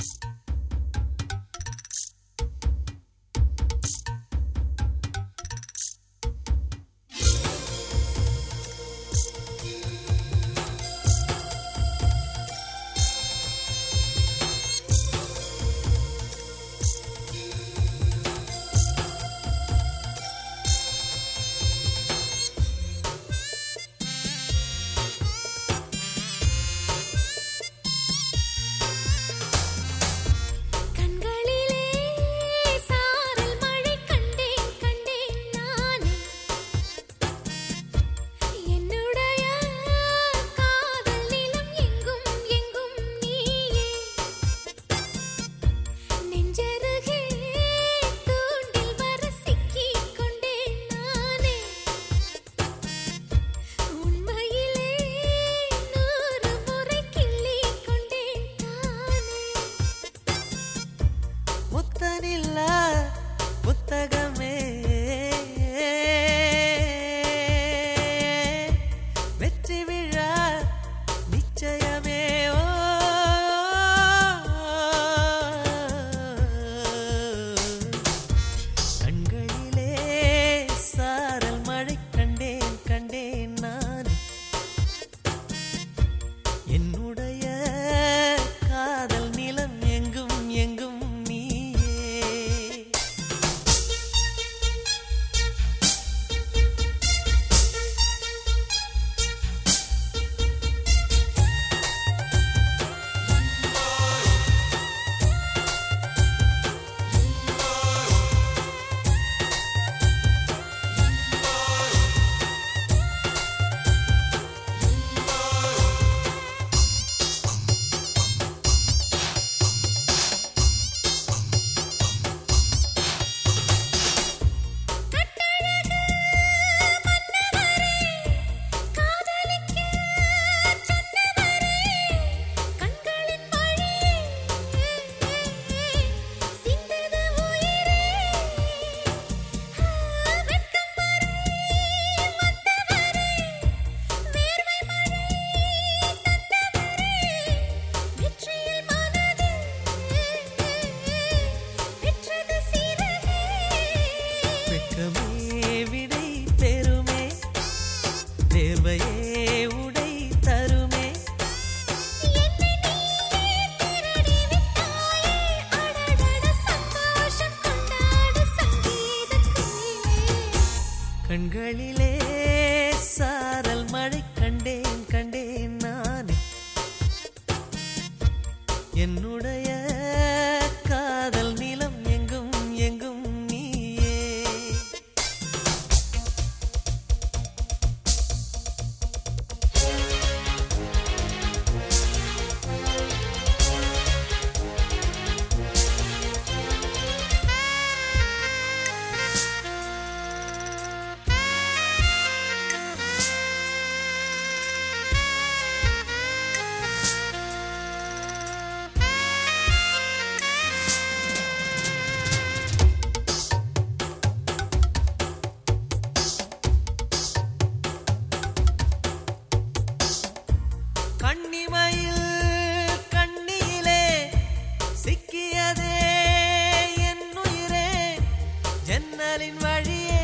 you கண்களிலே சாரல் மழை கண்டேன் கண்டேன் நானே. என்னுடைய ஜன்னலின் வழியே